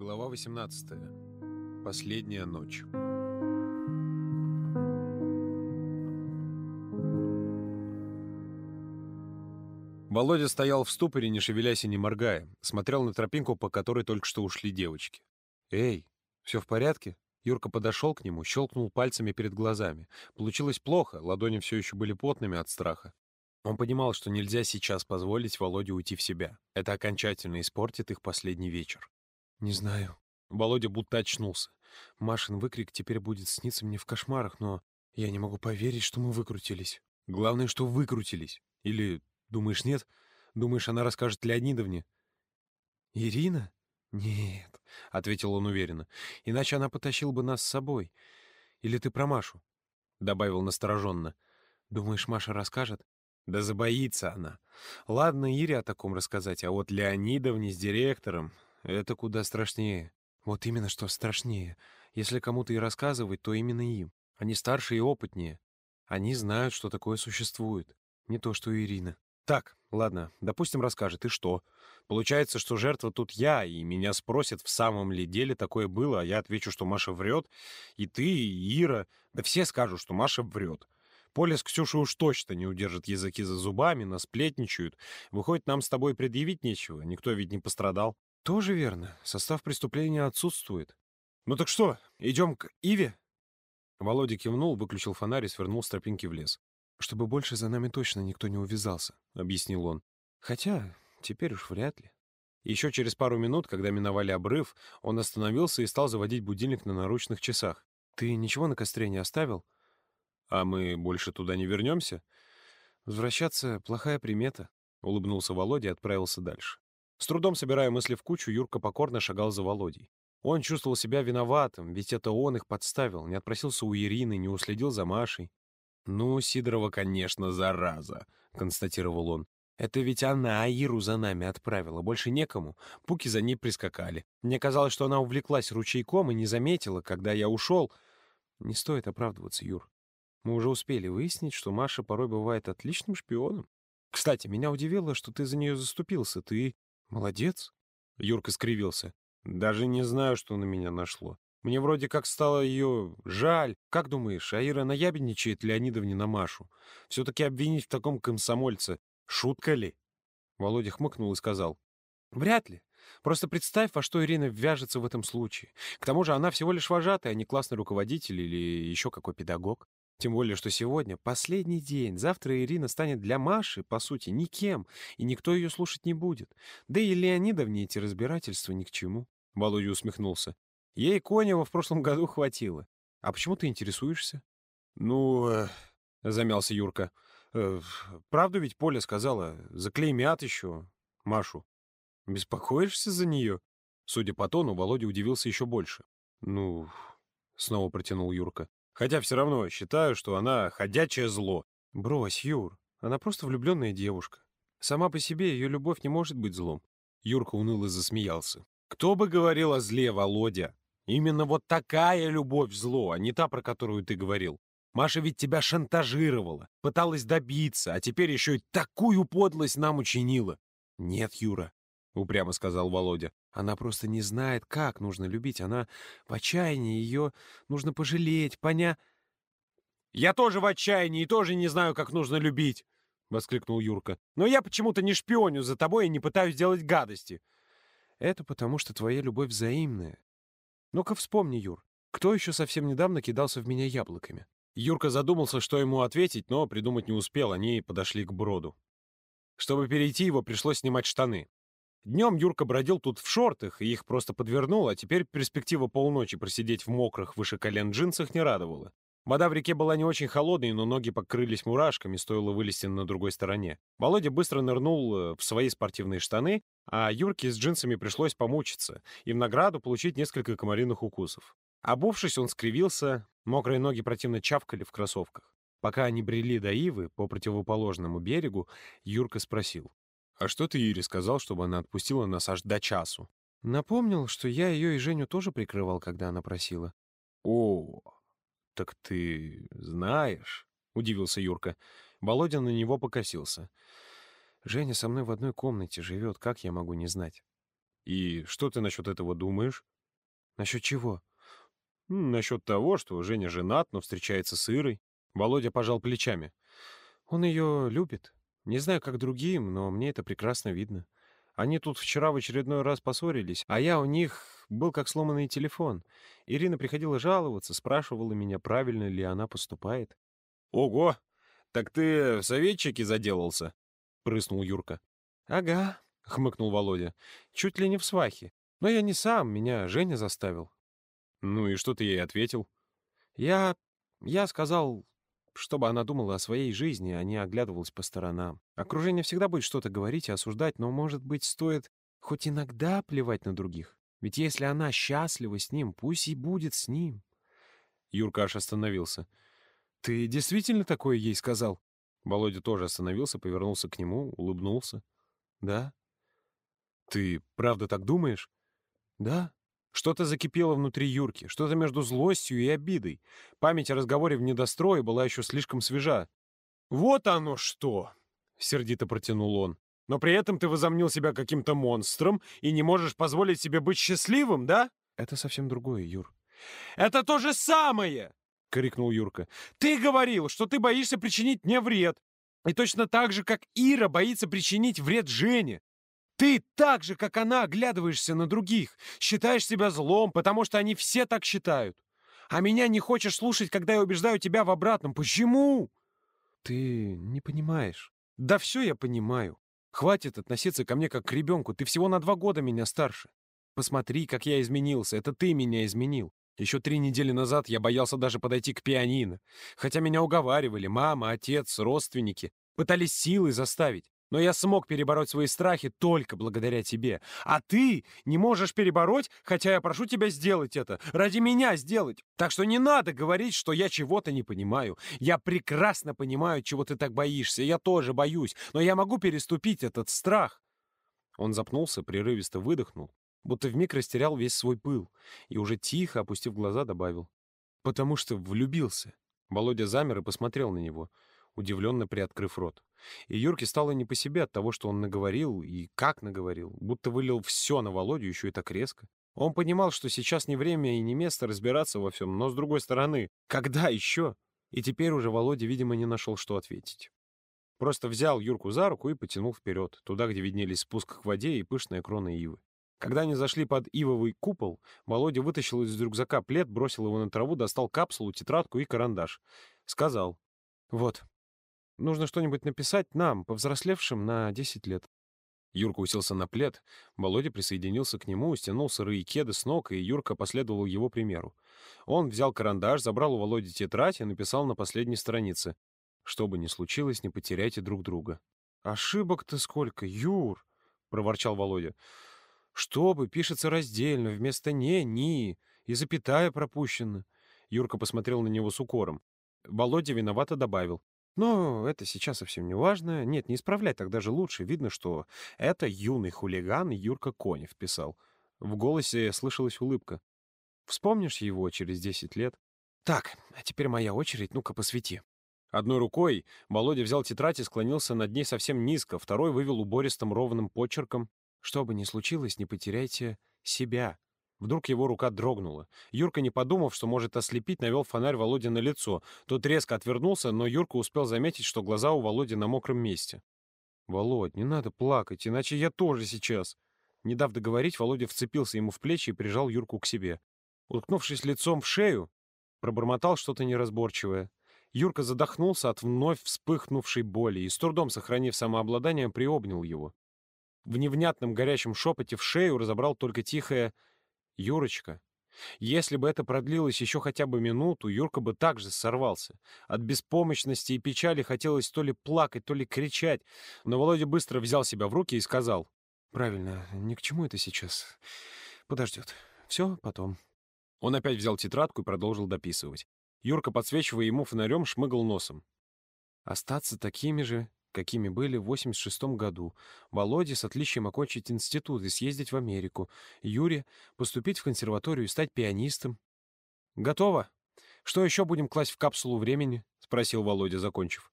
Глава 18. Последняя ночь. Володя стоял в ступоре, не шевелясь и не моргая, смотрел на тропинку, по которой только что ушли девочки. «Эй, все в порядке?» Юрка подошел к нему, щелкнул пальцами перед глазами. Получилось плохо, ладони все еще были потными от страха. Он понимал, что нельзя сейчас позволить Володе уйти в себя. Это окончательно испортит их последний вечер. «Не знаю». Володя будто очнулся. Машин выкрик теперь будет сниться мне в кошмарах, но я не могу поверить, что мы выкрутились. Главное, что выкрутились. Или, думаешь, нет? Думаешь, она расскажет Леонидовне? «Ирина?» «Нет», — ответил он уверенно. «Иначе она потащила бы нас с собой. Или ты про Машу?» — добавил настороженно. «Думаешь, Маша расскажет?» «Да забоится она. Ладно, Ире о таком рассказать, а вот Леонидовне с директором это куда страшнее. Вот именно что страшнее. Если кому-то и рассказывать, то именно им. Они старше и опытнее. Они знают, что такое существует. Не то, что Ирина. Так, ладно, допустим, расскажет. И что? Получается, что жертва тут я, и меня спросят, в самом ли деле такое было, а я отвечу, что Маша врет. И ты, и Ира. Да все скажут, что Маша врет. Поля с Ксюшей уж точно не удержат языки за зубами, насплетничают. Выходит, нам с тобой предъявить нечего, никто ведь не пострадал. Тоже верно. Состав преступления отсутствует. Ну так что, идем к Иве? Володя кивнул, выключил фонарь и свернул с тропинки в лес. «Чтобы больше за нами точно никто не увязался», — объяснил он. «Хотя теперь уж вряд ли». Еще через пару минут, когда миновали обрыв, он остановился и стал заводить будильник на наручных часах. «Ты ничего на костре не оставил?» «А мы больше туда не вернемся?» «Возвращаться — плохая примета», — улыбнулся Володя и отправился дальше. С трудом собирая мысли в кучу, Юрка покорно шагал за Володей. Он чувствовал себя виноватым, ведь это он их подставил, не отпросился у Ирины, не уследил за Машей. «Ну, Сидорова, конечно, зараза», — констатировал он. «Это ведь она Иру за нами отправила, больше некому. Пуки за ней прискакали. Мне казалось, что она увлеклась ручейком и не заметила, когда я ушел. Не стоит оправдываться, Юр. Мы уже успели выяснить, что Маша порой бывает отличным шпионом. Кстати, меня удивило, что ты за нее заступился. Ты «Молодец!» — Юрка скривился. «Даже не знаю, что на меня нашло. Мне вроде как стало ее жаль. Как думаешь, Аира наябедничает Леонидовне на Машу? Все-таки обвинить в таком комсомольце — шутка ли?» Володя хмыкнул и сказал. «Вряд ли. Просто представь, во что Ирина ввяжется в этом случае. К тому же она всего лишь вожатая, а не классный руководитель или еще какой педагог. Тем более, что сегодня последний день. Завтра Ирина станет для Маши, по сути, никем, и никто ее слушать не будет. Да и Леонидовне эти разбирательства ни к чему. Володя усмехнулся. Ей Конева в прошлом году хватило. А почему ты интересуешься? Ну, э, замялся Юрка. Э, правду ведь Поля сказала, заклеймят еще Машу. Беспокоишься за нее? Судя по тону, Володя удивился еще больше. Ну, снова протянул Юрка. Хотя все равно считаю, что она ходячее зло. Брось, Юр, она просто влюбленная девушка. Сама по себе ее любовь не может быть злом. Юрка уныло засмеялся. Кто бы говорил о зле, Володя? Именно вот такая любовь зло, а не та, про которую ты говорил. Маша ведь тебя шантажировала, пыталась добиться, а теперь еще и такую подлость нам учинила. Нет, Юра, — упрямо сказал Володя. «Она просто не знает, как нужно любить. Она в отчаянии, ее нужно пожалеть, поня...» «Я тоже в отчаянии и тоже не знаю, как нужно любить!» — воскликнул Юрка. «Но я почему-то не шпионю за тобой и не пытаюсь делать гадости!» «Это потому, что твоя любовь взаимная. Ну-ка вспомни, Юр, кто еще совсем недавно кидался в меня яблоками?» Юрка задумался, что ему ответить, но придумать не успел, они подошли к броду. Чтобы перейти его, пришлось снимать штаны. Днем Юрка бродил тут в шортах, и их просто подвернуло, а теперь перспектива полночи просидеть в мокрых выше колен джинсах не радовала. Вода в реке была не очень холодной, но ноги покрылись мурашками, стоило вылезти на другой стороне. Володя быстро нырнул э, в свои спортивные штаны, а Юрке с джинсами пришлось помучиться и в награду получить несколько комариных укусов. Обувшись, он скривился, мокрые ноги противно чавкали в кроссовках. Пока они брели до Ивы по противоположному берегу, Юрка спросил. «А что ты Ире сказал, чтобы она отпустила нас аж до часу?» «Напомнил, что я ее и Женю тоже прикрывал, когда она просила». «О, так ты знаешь?» — удивился Юрка. Володя на него покосился. «Женя со мной в одной комнате живет, как я могу не знать?» И что ты насчет этого думаешь? Насчет чего? Насчет того, что Женя женат, но встречается с Ирой. Володя пожал плечами. Он ее любит. Не знаю, как другим, но мне это прекрасно видно. Они тут вчера в очередной раз поссорились, а я у них был как сломанный телефон. Ирина приходила жаловаться, спрашивала меня, правильно ли она поступает. «Ого! Так ты в советчике заделался?» — прыснул Юрка. «Ага», — хмыкнул Володя. «Чуть ли не в свахе. Но я не сам, меня Женя заставил». «Ну и что ты ей ответил?» «Я... я сказал, чтобы она думала о своей жизни, а не оглядывалась по сторонам. Окружение всегда будет что-то говорить и осуждать, но, может быть, стоит хоть иногда плевать на других. Ведь если она счастлива с ним, пусть и будет с ним». Юрка аж остановился. «Ты действительно такое ей сказал?» Володя тоже остановился, повернулся к нему, улыбнулся. «Да». «Ты правда так думаешь?» «Да». Что-то закипело внутри Юрки, что-то между злостью и обидой. Память о разговоре в недострое была еще слишком свежа. «Вот оно что!» — сердито протянул он. «Но при этом ты возомнил себя каким-то монстром и не можешь позволить себе быть счастливым, да?» «Это совсем другое, Юр». «Это то же самое!» — крикнул Юрка. «Ты говорил, что ты боишься причинить мне вред. И точно так же, как Ира боится причинить вред Жене. Ты так же, как она, оглядываешься на других, считаешь себя злом, потому что они все так считают. А меня не хочешь слушать, когда я убеждаю тебя в обратном. Почему? Ты не понимаешь. Да все я понимаю. Хватит относиться ко мне как к ребенку. Ты всего на два года меня старше. Посмотри, как я изменился. Это ты меня изменил. Еще три недели назад я боялся даже подойти к пианино. Хотя меня уговаривали мама, отец, родственники. Пытались силой заставить. Но я смог перебороть свои страхи только благодаря тебе. А ты не можешь перебороть, хотя я прошу тебя сделать это. Ради меня сделать. Так что не надо говорить, что я чего-то не понимаю. Я прекрасно понимаю, чего ты так боишься. Я тоже боюсь. Но я могу переступить этот страх. Он запнулся, прерывисто выдохнул, будто вмиг растерял весь свой пыл, и уже тихо, опустив глаза, добавил. «Потому что влюбился». Володя замер и посмотрел на него — удивленно приоткрыв рот. И Юрке стало не по себе от того, что он наговорил и как наговорил, будто вылил все на Володю еще и так резко. Он понимал, что сейчас не время и не место разбираться во всем, но, с другой стороны, когда еще? И теперь уже Володя, видимо, не нашел, что ответить. Просто взял Юрку за руку и потянул вперед, туда, где виднелись спуск к воде и пышная крона ивы. Когда они зашли под ивовый купол, Володя вытащил из рюкзака плед, бросил его на траву, достал капсулу, тетрадку и карандаш. Сказал, «Вот, Нужно что-нибудь написать нам, повзрослевшим на 10 лет. Юрка уселся на плед, Володя присоединился к нему, стянул сырые кеды с ног, и Юрка последовал его примеру. Он взял карандаш, забрал у Володи тетрадь и написал на последней странице. «Что бы ни случилось, не потеряйте друг друга». «Ошибок-то сколько, Юр!» — проворчал Володя. «Что бы, пишется раздельно, вместо «не» — «ни», и запятая пропущена». Юрка посмотрел на него с укором. Володя виновато добавил. Но это сейчас совсем не важно. Нет, не исправлять, так даже лучше. Видно, что это юный хулиган Юрка Конев писал. В голосе слышалась улыбка. Вспомнишь его через 10 лет? Так, а теперь моя очередь, ну-ка посвети. Одной рукой Володя взял тетрадь и склонился над ней совсем низко, второй вывел убористым ровным почерком. Что бы ни случилось, не потеряйте себя. Вдруг его рука дрогнула. Юрка, не подумав, что может ослепить, навел фонарь Володе на лицо. Тот резко отвернулся, но Юрка успел заметить, что глаза у Володи на мокром месте. «Володь, не надо плакать, иначе я тоже сейчас». Не дав договорить, Володя вцепился ему в плечи и прижал Юрку к себе. Уткнувшись лицом в шею, пробормотал что-то неразборчивое. Юрка задохнулся от вновь вспыхнувшей боли и, с трудом сохранив самообладание, приобнял его. В невнятном горячем шепоте в шею разобрал только тихое Юрочка. Если бы это продлилось еще хотя бы минуту, Юрка бы также сорвался. От беспомощности и печали хотелось то ли плакать, то ли кричать. Но Володя быстро взял себя в руки и сказал. «Правильно, ни к чему это сейчас. Подождет. Все потом». Он опять взял тетрадку и продолжил дописывать. Юрка, подсвечивая ему фонарем, шмыгал носом. «Остаться такими же, какими были в 86 году. Володе с отличием окончить институт и съездить в Америку. Юре поступить в консерваторию и стать пианистом. «Готово. Что еще будем класть в капсулу времени?» — спросил Володя, закончив.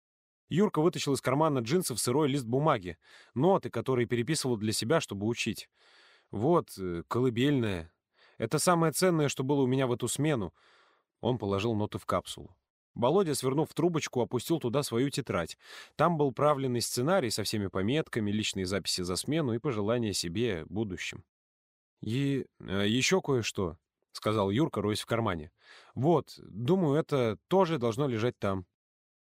Юрка вытащил из кармана джинсов сырой лист бумаги, ноты, которые переписывал для себя, чтобы учить. Вот, э, колыбельная. Это самое ценное, что было у меня в эту смену. Он положил ноты в капсулу. Володя, свернув трубочку, опустил туда свою тетрадь. Там был правленный сценарий со всеми пометками, личные записи за смену и пожелания себе будущем. «И э, еще кое-что», — сказал Юрка, роясь в кармане. «Вот, думаю, это тоже должно лежать там».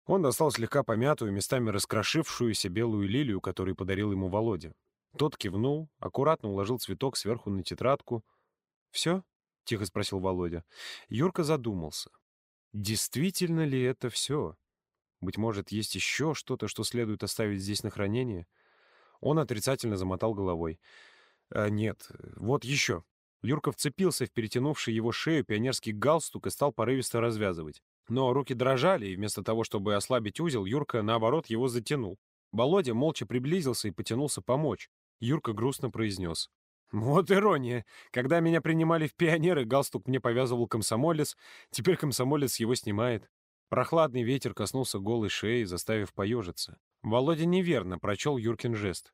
Он достал слегка помятую, местами раскрошившуюся белую лилию, которую подарил ему Володя. Тот кивнул, аккуратно уложил цветок сверху на тетрадку. «Все?» — тихо спросил Володя. Юрка задумался. Действительно ли это все? Быть может, есть еще что-то, что следует оставить здесь на хранение? Он отрицательно замотал головой. А, нет, вот еще. Юрка вцепился в перетянувший его шею пионерский галстук и стал порывисто развязывать. Но руки дрожали, и вместо того, чтобы ослабить узел, Юрка, наоборот, его затянул. Володя молча приблизился и потянулся помочь. Юрка грустно произнес. Вот ирония. Когда меня принимали в пионеры, галстук мне повязывал комсомолец, теперь комсомолец его снимает. Прохладный ветер коснулся голой шеи, заставив поежиться. Володя неверно прочел Юркин жест.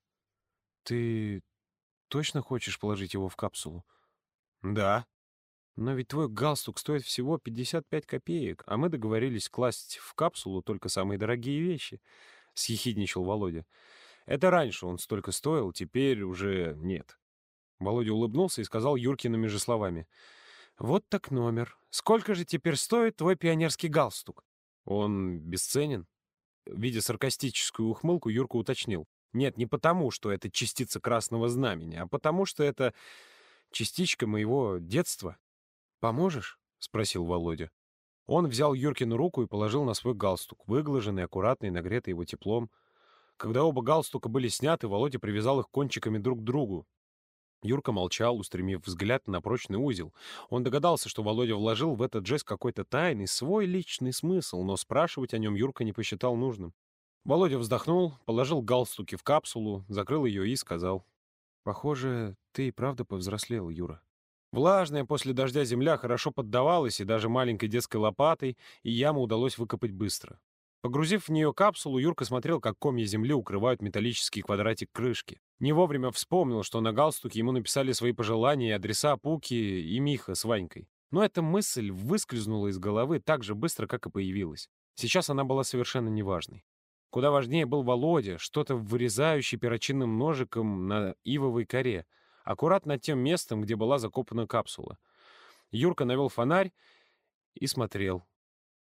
«Ты точно хочешь положить его в капсулу?» «Да». «Но ведь твой галстук стоит всего 55 копеек, а мы договорились класть в капсулу только самые дорогие вещи», — съехидничал Володя. «Это раньше он столько стоил, теперь уже нет». Володя улыбнулся и сказал Юркиными же словами. «Вот так номер. Сколько же теперь стоит твой пионерский галстук?» «Он бесценен?» Видя саркастическую ухмылку, Юрка уточнил. «Нет, не потому, что это частица красного знамени, а потому, что это частичка моего детства». «Поможешь?» — спросил Володя. Он взял Юркину руку и положил на свой галстук, выглаженный, аккуратный, нагретый его теплом. Когда оба галстука были сняты, Володя привязал их кончиками друг к другу, Юрка молчал, устремив взгляд на прочный узел. Он догадался, что Володя вложил в этот жест какой-то тайный, свой личный смысл, но спрашивать о нем Юрка не посчитал нужным. Володя вздохнул, положил галстуки в капсулу, закрыл ее и сказал. «Похоже, ты и правда повзрослел, Юра». Влажная после дождя земля хорошо поддавалась, и даже маленькой детской лопатой, и яму удалось выкопать быстро. Погрузив в нее капсулу, Юрка смотрел, как комья земли укрывают металлический квадратик крышки. Не вовремя вспомнил, что на галстуке ему написали свои пожелания и адреса Пуки и Миха с Ванькой. Но эта мысль выскользнула из головы так же быстро, как и появилась. Сейчас она была совершенно неважной. Куда важнее был Володя, что-то вырезающий перочинным ножиком на ивовой коре, аккуратно тем местом, где была закопана капсула. Юрка навел фонарь и смотрел,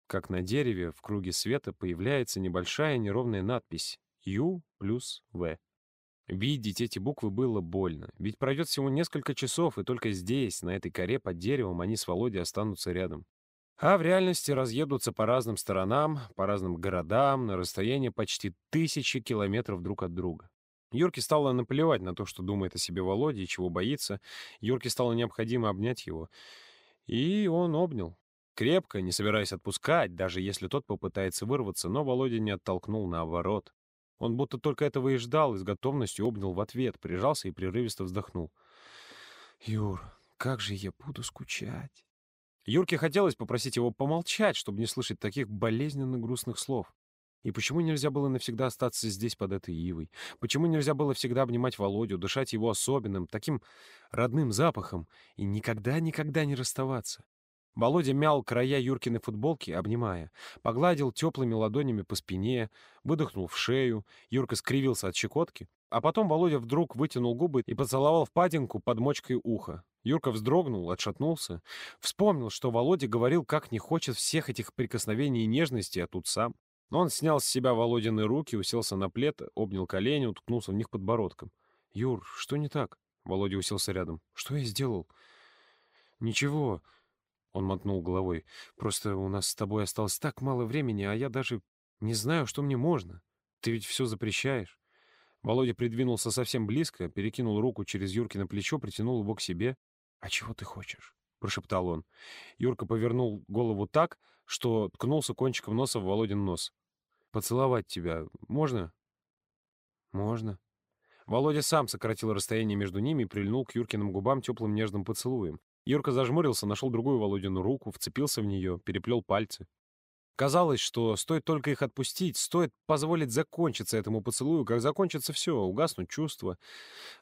как на дереве в круге света появляется небольшая неровная надпись «Ю плюс В». Видеть эти буквы было больно, ведь пройдет всего несколько часов, и только здесь, на этой коре под деревом, они с Володей останутся рядом. А в реальности разъедутся по разным сторонам, по разным городам, на расстоянии почти тысячи километров друг от друга. Юрке стало наплевать на то, что думает о себе Володя и чего боится. Юрке стало необходимо обнять его. И он обнял. Крепко, не собираясь отпускать, даже если тот попытается вырваться, но Володя не оттолкнул, наоборот. Он будто только этого и ждал, и с готовностью обнял в ответ, прижался и прерывисто вздохнул. «Юр, как же я буду скучать!» Юрке хотелось попросить его помолчать, чтобы не слышать таких болезненно грустных слов. И почему нельзя было навсегда остаться здесь под этой ивой? Почему нельзя было всегда обнимать Володю, дышать его особенным, таким родным запахом и никогда-никогда не расставаться? Володя мял края Юркиной футболки, обнимая. Погладил теплыми ладонями по спине, выдохнул в шею. Юрка скривился от щекотки. А потом Володя вдруг вытянул губы и поцеловал в падинку под мочкой уха. Юрка вздрогнул, отшатнулся. Вспомнил, что Володя говорил, как не хочет всех этих прикосновений и нежности, а тут сам. Но он снял с себя Володины руки, уселся на плед, обнял колени, уткнулся в них подбородком. «Юр, что не так?» Володя уселся рядом. «Что я сделал?» «Ничего», он мотнул головой. «Просто у нас с тобой осталось так мало времени, а я даже не знаю, что мне можно. Ты ведь все запрещаешь». Володя придвинулся совсем близко, перекинул руку через Юрки на плечо, притянул его к себе. «А чего ты хочешь?» — прошептал он. Юрка повернул голову так, что ткнулся кончиком носа в Володин нос. «Поцеловать тебя можно?» «Можно». Володя сам сократил расстояние между ними и прильнул к Юркиным губам теплым нежным поцелуем. Юрка зажмурился, нашел другую Володину руку, вцепился в нее, переплел пальцы. Казалось, что стоит только их отпустить, стоит позволить закончиться этому поцелую, как закончится все, угаснут чувства,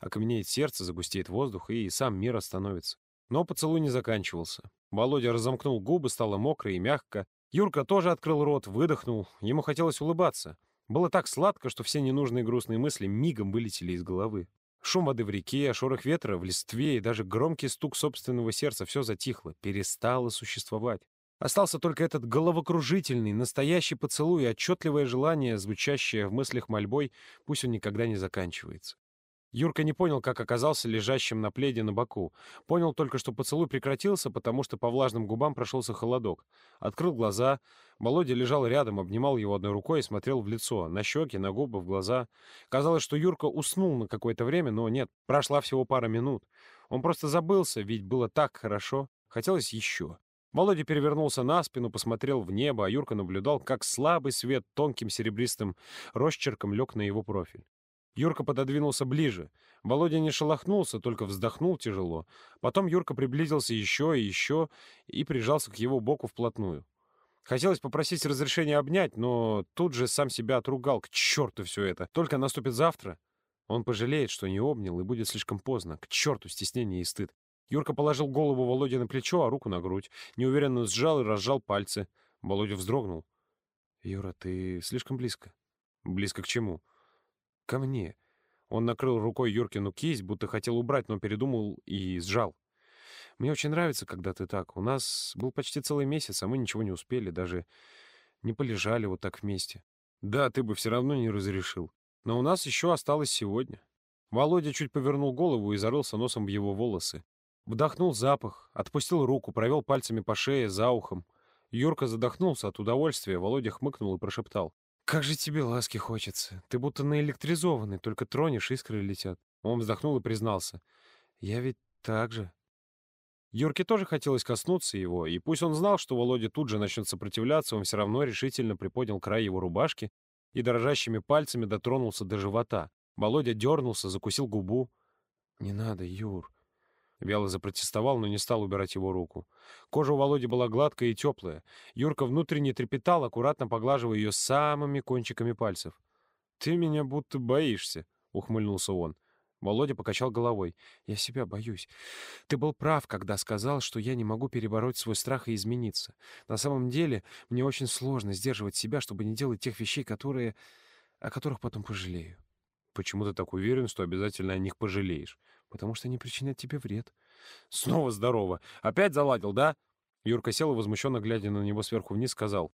окаменеет сердце, загустеет воздух, и сам мир остановится. Но поцелуй не заканчивался. Володя разомкнул губы, стало мокро и мягко. Юрка тоже открыл рот, выдохнул. Ему хотелось улыбаться. Было так сладко, что все ненужные грустные мысли мигом вылетели из головы. Шум воды в реке, шорох ветра в листве и даже громкий стук собственного сердца все затихло, перестало существовать. Остался только этот головокружительный, настоящий поцелуй и отчетливое желание, звучащее в мыслях мольбой, пусть он никогда не заканчивается. Юрка не понял, как оказался лежащим на пледе на боку. Понял только, что поцелуй прекратился, потому что по влажным губам прошелся холодок. Открыл глаза. Володя лежал рядом, обнимал его одной рукой и смотрел в лицо, на щеки, на губы, в глаза. Казалось, что Юрка уснул на какое-то время, но нет, прошла всего пара минут. Он просто забылся, ведь было так хорошо. Хотелось еще. Володя перевернулся на спину, посмотрел в небо, а Юрка наблюдал, как слабый свет тонким серебристым росчерком лег на его профиль. Юрка пододвинулся ближе. Володя не шелохнулся, только вздохнул тяжело. Потом Юрка приблизился еще и еще и прижался к его боку вплотную. Хотелось попросить разрешения обнять, но тут же сам себя отругал. К черту все это. Только наступит завтра. Он пожалеет, что не обнял, и будет слишком поздно. К черту стеснение и стыд. Юрка положил голову Володе на плечо, а руку на грудь. Неуверенно сжал и разжал пальцы. Володя вздрогнул. «Юра, ты слишком близко». «Близко к чему?» Ко мне. Он накрыл рукой Юркину кисть, будто хотел убрать, но передумал и сжал. Мне очень нравится, когда ты так. У нас был почти целый месяц, а мы ничего не успели, даже не полежали вот так вместе. Да, ты бы все равно не разрешил. Но у нас еще осталось сегодня. Володя чуть повернул голову и зарылся носом в его волосы. Вдохнул запах, отпустил руку, провел пальцами по шее, за ухом. Юрка задохнулся от удовольствия, Володя хмыкнул и прошептал. «Как же тебе ласки хочется. Ты будто наэлектризованный, только тронешь, искры летят». Он вздохнул и признался. «Я ведь так же». Юрке тоже хотелось коснуться его, и пусть он знал, что Володя тут же начнет сопротивляться, он все равно решительно приподнял край его рубашки и дрожащими пальцами дотронулся до живота. Володя дернулся, закусил губу. «Не надо, Юр. Вяло запротестовал, но не стал убирать его руку. Кожа у Володи была гладкая и теплая. Юрка внутренне трепетал, аккуратно поглаживая ее самыми кончиками пальцев. «Ты меня будто боишься», — ухмыльнулся он. Володя покачал головой. «Я себя боюсь. Ты был прав, когда сказал, что я не могу перебороть свой страх и измениться. На самом деле, мне очень сложно сдерживать себя, чтобы не делать тех вещей, которые... о которых потом пожалею». «Почему ты так уверен, что обязательно о них пожалеешь?» Потому что они причинят тебе вред. Снова здорово. Опять заладил, да? Юрка сел и, возмущенно глядя на него сверху вниз, сказал.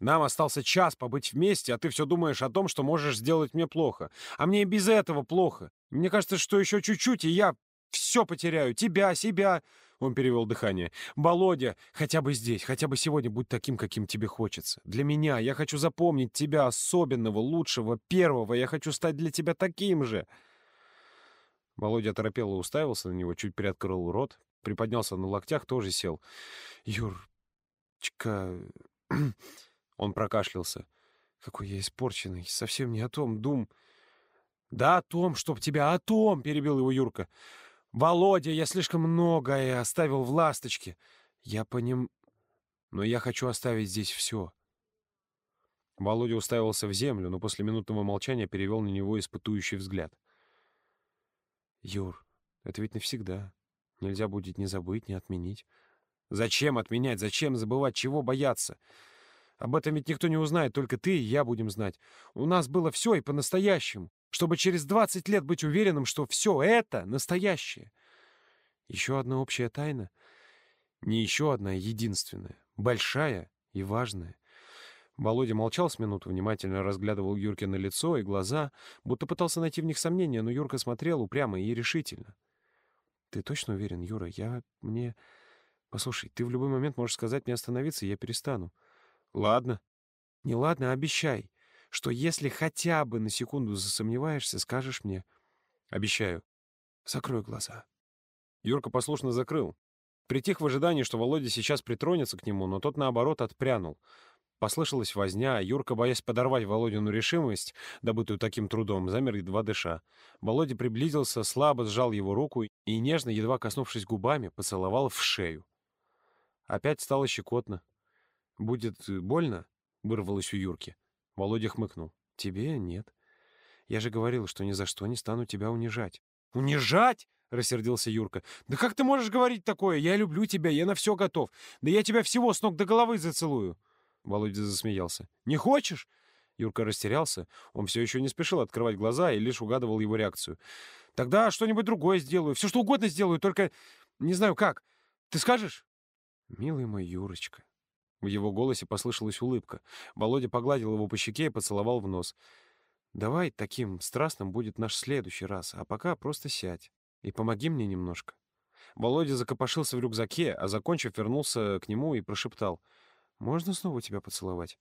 Нам остался час побыть вместе, а ты все думаешь о том, что можешь сделать мне плохо. А мне и без этого плохо. Мне кажется, что еще чуть-чуть, и я все потеряю. Тебя, себя. Он перевел дыхание. «Володя, хотя бы здесь, хотя бы сегодня будь таким, каким тебе хочется. Для меня. Я хочу запомнить тебя особенного, лучшего, первого. Я хочу стать для тебя таким же». Володя торопело уставился на него, чуть приоткрыл рот, приподнялся на локтях, тоже сел. «Юрчка...» Он прокашлялся. «Какой я испорченный, совсем не о том дум...» «Да о том, чтоб тебя о том!» — перебил его Юрка. «Володя, я слишком многое оставил в ласточке. Я по ним... Но я хочу оставить здесь все». Володя уставился в землю, но после минутного молчания перевел на него испытующий взгляд. Юр, это ведь навсегда. Нельзя будет ни забыть, ни отменить. Зачем отменять? Зачем забывать? Чего бояться? Об этом ведь никто не узнает, только ты и я будем знать. У нас было все и по-настоящему, чтобы через 20 лет быть уверенным, что все это настоящее. Еще одна общая тайна. Не еще одна, единственная. Большая и важная. Володя молчал с минуту, внимательно разглядывал Юрке на лицо и глаза, будто пытался найти в них сомнения, но Юрка смотрел упрямо и решительно. «Ты точно уверен, Юра? Я... мне... Послушай, ты в любой момент можешь сказать мне остановиться, и я перестану». «Ладно». «Не ладно, а обещай, что если хотя бы на секунду засомневаешься, скажешь мне». «Обещаю». «Закрой глаза». Юрка послушно закрыл. Притих в ожидании, что Володя сейчас притронется к нему, но тот, наоборот, отпрянул — Послышалась возня, а Юрка, боясь подорвать Володину решимость, добытую таким трудом, замер едва дыша. Володя приблизился, слабо сжал его руку и, нежно, едва коснувшись губами, поцеловал в шею. Опять стало щекотно. «Будет больно?» — вырвалось у Юрки. Володя хмыкнул. «Тебе нет. Я же говорил, что ни за что не стану тебя унижать». «Унижать?» — рассердился Юрка. «Да как ты можешь говорить такое? Я люблю тебя, я на все готов. Да я тебя всего с ног до головы зацелую». Володя засмеялся. «Не хочешь?» Юрка растерялся. Он все еще не спешил открывать глаза и лишь угадывал его реакцию. «Тогда что-нибудь другое сделаю. Все что угодно сделаю, только не знаю как. Ты скажешь?» «Милый мой Юрочка». В его голосе послышалась улыбка. Володя погладил его по щеке и поцеловал в нос. «Давай таким страстным будет наш следующий раз, а пока просто сядь и помоги мне немножко». Володя закопошился в рюкзаке, а, закончив, вернулся к нему и прошептал. «Можно снова тебя поцеловать?»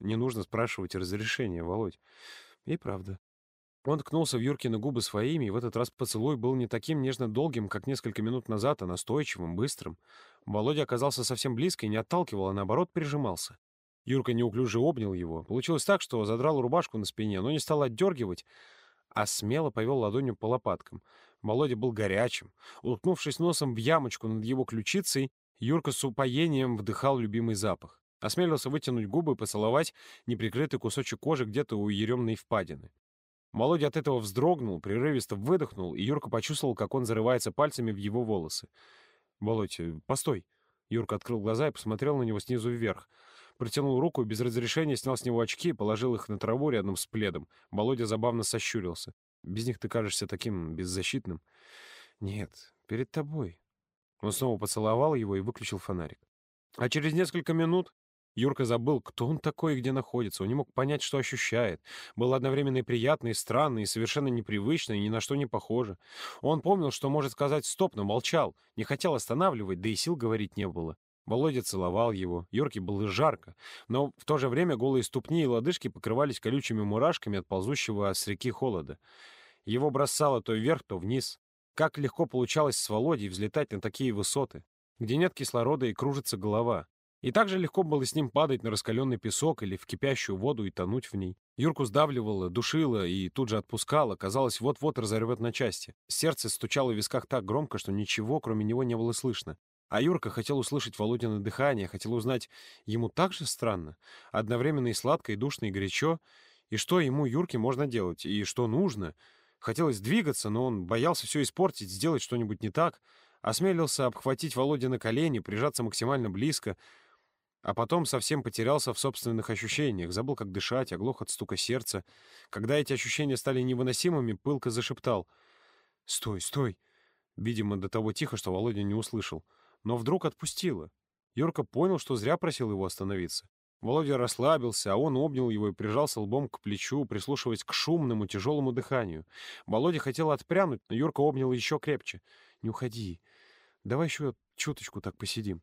Не нужно спрашивать разрешения, Володь. И правда. Он ткнулся в Юркины губы своими, и в этот раз поцелуй был не таким нежно-долгим, как несколько минут назад, а настойчивым, быстрым. Володя оказался совсем близко и не отталкивал, а наоборот прижимался. Юрка неуклюже обнял его. Получилось так, что задрал рубашку на спине, но не стал отдергивать, а смело повел ладонью по лопаткам. Володя был горячим. Уткнувшись носом в ямочку над его ключицей, Юрка с упоением вдыхал любимый запах. Осмелился вытянуть губы и поцеловать неприкрытый кусочек кожи где-то у еремной впадины. Володя от этого вздрогнул, прерывисто выдохнул, и Юрка почувствовал, как он зарывается пальцами в его волосы. «Володь, э, постой!» Юрка открыл глаза и посмотрел на него снизу вверх. Протянул руку и без разрешения снял с него очки и положил их на траву рядом с пледом. Володя забавно сощурился. «Без них ты кажешься таким беззащитным». «Нет, перед тобой». Он снова поцеловал его и выключил фонарик. А через несколько минут Юрка забыл, кто он такой и где находится. Он не мог понять, что ощущает. Было одновременно и приятно, и странно, и совершенно непривычно, и ни на что не похоже. Он помнил, что может сказать «стоп», но молчал. Не хотел останавливать, да и сил говорить не было. Володя целовал его. Юрке было жарко. Но в то же время голые ступни и лодыжки покрывались колючими мурашками от ползущего с реки холода. Его бросало то вверх, то вниз. Как легко получалось с Володей взлетать на такие высоты, где нет кислорода и кружится голова. И так же легко было с ним падать на раскаленный песок или в кипящую воду и тонуть в ней. Юрку сдавливало, душило и тут же отпускало. Казалось, вот-вот разорвет на части. Сердце стучало в висках так громко, что ничего, кроме него, не было слышно. А Юрка хотел услышать Володина дыхание, хотел узнать, ему так же странно, одновременно и сладко, и душно, и горячо, и что ему, Юрке, можно делать, и что нужно. Хотелось двигаться, но он боялся все испортить, сделать что-нибудь не так, осмелился обхватить Володя на колени, прижаться максимально близко — а потом совсем потерялся в собственных ощущениях, забыл, как дышать, оглох от стука сердца. Когда эти ощущения стали невыносимыми, пылко зашептал. «Стой, стой!» Видимо, до того тихо, что Володя не услышал. Но вдруг отпустило. Юрка понял, что зря просил его остановиться. Володя расслабился, а он обнял его и прижался лбом к плечу, прислушиваясь к шумному, тяжелому дыханию. Володя хотел отпрянуть, но Юрка обнял еще крепче. «Не уходи. Давай еще чуточку так посидим».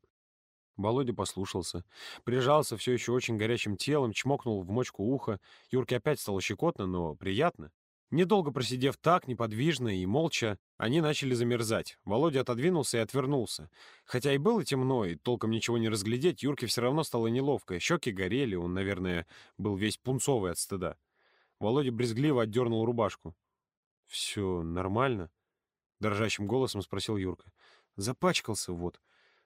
Володя послушался. Прижался все еще очень горячим телом, чмокнул в мочку уха. Юрке опять стало щекотно, но приятно. Недолго просидев так, неподвижно и молча, они начали замерзать. Володя отодвинулся и отвернулся. Хотя и было темно, и толком ничего не разглядеть, Юрке все равно стало неловко. Щеки горели, он, наверное, был весь пунцовый от стыда. Володя брезгливо отдернул рубашку. «Все нормально?» — дрожащим голосом спросил Юрка. «Запачкался вот».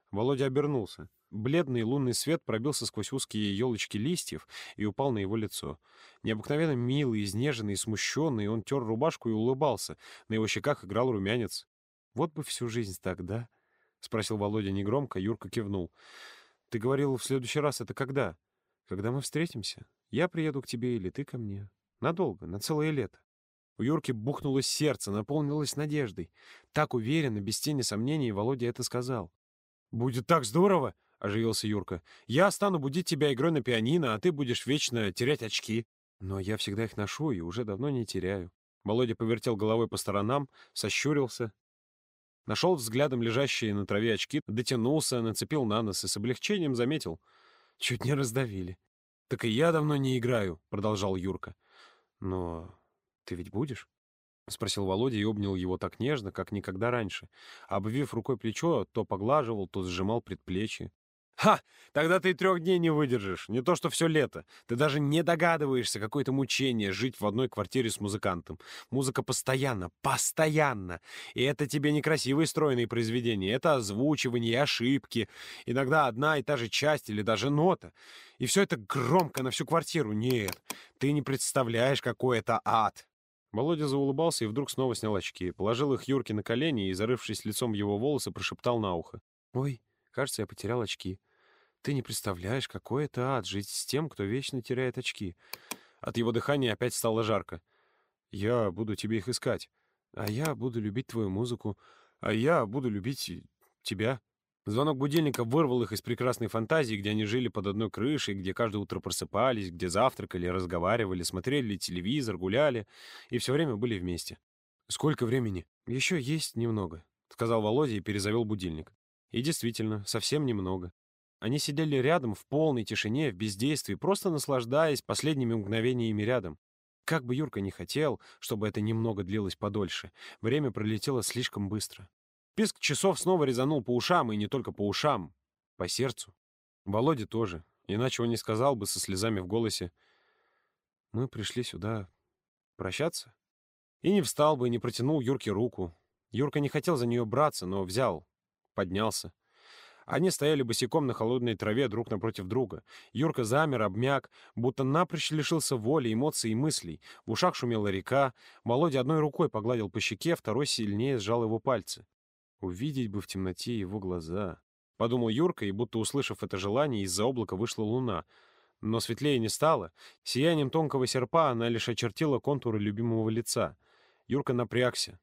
Володя обернулся. Бледный лунный свет пробился сквозь узкие елочки листьев и упал на его лицо. Необыкновенно милый, изнеженный смущенный, он тер рубашку и улыбался. На его щеках играл румянец. «Вот бы всю жизнь так, да?» — спросил Володя негромко, Юрка кивнул. «Ты говорил, в следующий раз это когда?» «Когда мы встретимся. Я приеду к тебе или ты ко мне. Надолго, на целое лето». У Юрки бухнулось сердце, наполнилось надеждой. Так уверенно, без тени сомнений, Володя это сказал. «Будет так здорово!» — оживился Юрка. «Я стану будить тебя игрой на пианино, а ты будешь вечно терять очки». «Но я всегда их ношу и уже давно не теряю». Володя повертел головой по сторонам, сощурился. Нашел взглядом лежащие на траве очки, дотянулся, нацепил на нос и с облегчением заметил. Чуть не раздавили. «Так и я давно не играю», — продолжал Юрка. «Но ты ведь будешь?» — спросил Володя и обнял его так нежно, как никогда раньше. Обвив рукой плечо, то поглаживал, то сжимал предплечье. Ха! Тогда ты трех дней не выдержишь. Не то, что все лето. Ты даже не догадываешься, какое это мучение жить в одной квартире с музыкантом. Музыка постоянно, постоянно. И это тебе не красивые стройные произведения. Это озвучивание ошибки. Иногда одна и та же часть или даже нота. И все это громко на всю квартиру. Нет, ты не представляешь, какой это ад. Володя заулыбался и вдруг снова снял очки, положил их Юрке на колени и, зарывшись лицом в его волосы, прошептал на ухо. «Ой, кажется, я потерял очки. Ты не представляешь, какой это ад жить с тем, кто вечно теряет очки». От его дыхания опять стало жарко. «Я буду тебе их искать. А я буду любить твою музыку. А я буду любить тебя». Звонок будильника вырвал их из прекрасной фантазии, где они жили под одной крышей, где каждое утро просыпались, где завтракали, разговаривали, смотрели телевизор, гуляли и все время были вместе. «Сколько времени?» «Еще есть немного», — сказал Володя и перезавел будильник. И действительно, совсем немного. Они сидели рядом в полной тишине, в бездействии, просто наслаждаясь последними мгновениями рядом. Как бы Юрка не хотел, чтобы это немного длилось подольше, время пролетело слишком быстро. Писк часов снова резанул по ушам, и не только по ушам, по сердцу. Володя тоже, иначе он не сказал бы со слезами в голосе «Мы пришли сюда прощаться?» И не встал бы, не протянул Юрке руку. Юрка не хотел за нее браться, но взял, поднялся. Они стояли босиком на холодной траве друг напротив друга. Юрка замер, обмяк, будто напрочь лишился воли, эмоций и мыслей. В ушах шумела река. Володя одной рукой погладил по щеке, второй сильнее сжал его пальцы. Увидеть бы в темноте его глаза. Подумал Юрка, и будто услышав это желание, из-за облака вышла луна. Но светлее не стало. Сиянием тонкого серпа она лишь очертила контуры любимого лица. Юрка напрягся.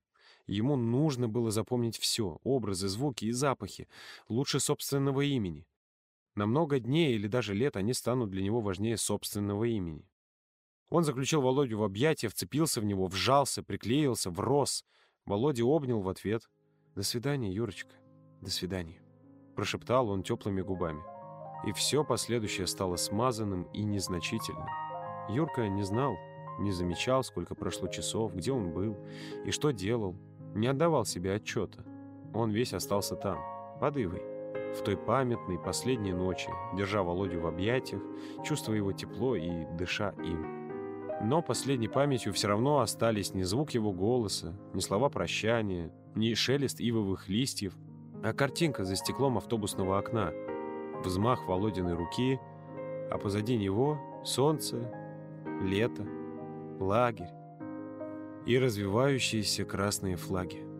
Ему нужно было запомнить все — образы, звуки и запахи, лучше собственного имени. На много дней или даже лет они станут для него важнее собственного имени. Он заключил Володю в объятия, вцепился в него, вжался, приклеился, врос. Володя обнял в ответ — «До свидания, Юрочка, до свидания», — прошептал он теплыми губами. И все последующее стало смазанным и незначительным. Юрка не знал, не замечал, сколько прошло часов, где он был и что делал, не отдавал себе отчета. Он весь остался там, под Ивой, в той памятной последней ночи, держа Володю в объятиях, чувствуя его тепло и дыша им. Но последней памятью все равно остались не звук его голоса, не слова прощания, не шелест ивовых листьев, а картинка за стеклом автобусного окна, взмах Володиной руки, а позади него солнце, лето, лагерь и развивающиеся красные флаги.